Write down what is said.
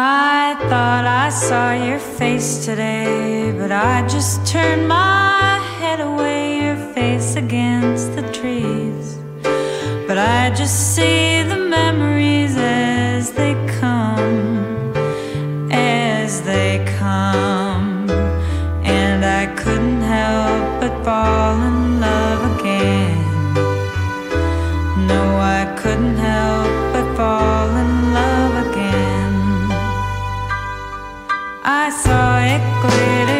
I thought I saw your face today, but I just turned my head away, your face against the trees. But I just see the memories as they come, as they come. And I couldn't help but fall in I saw it clearly.